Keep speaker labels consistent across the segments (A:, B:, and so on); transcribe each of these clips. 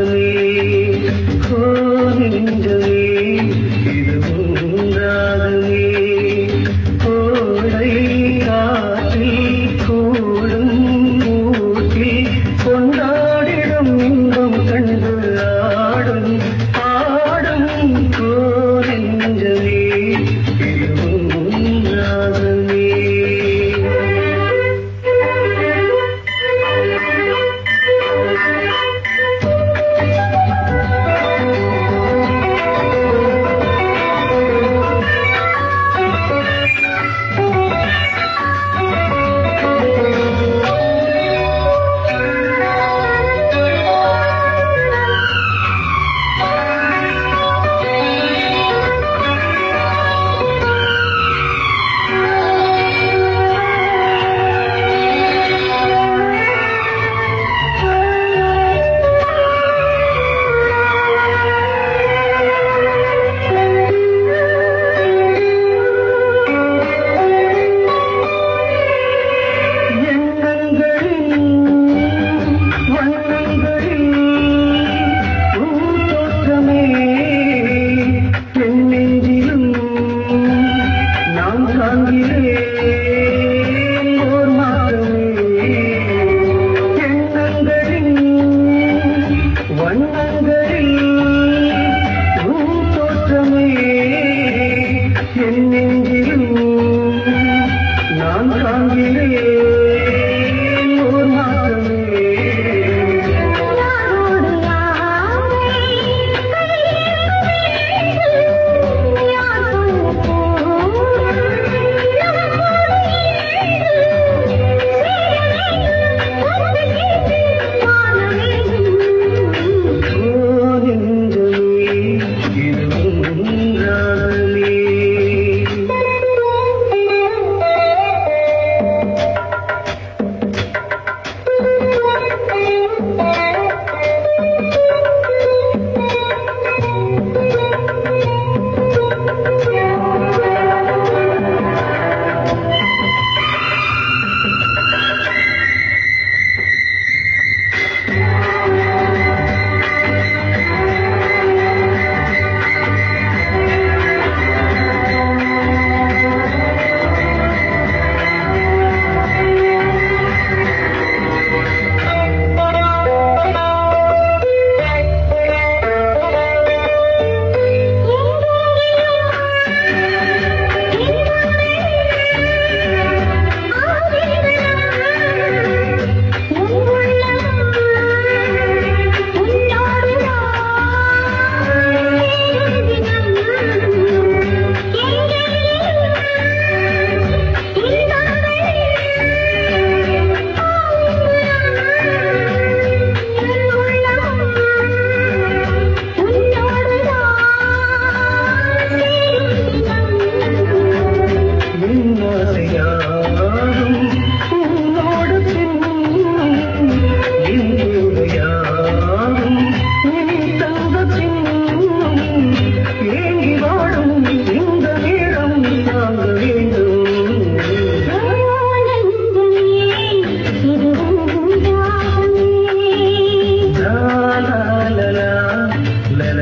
A: me.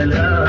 A: la la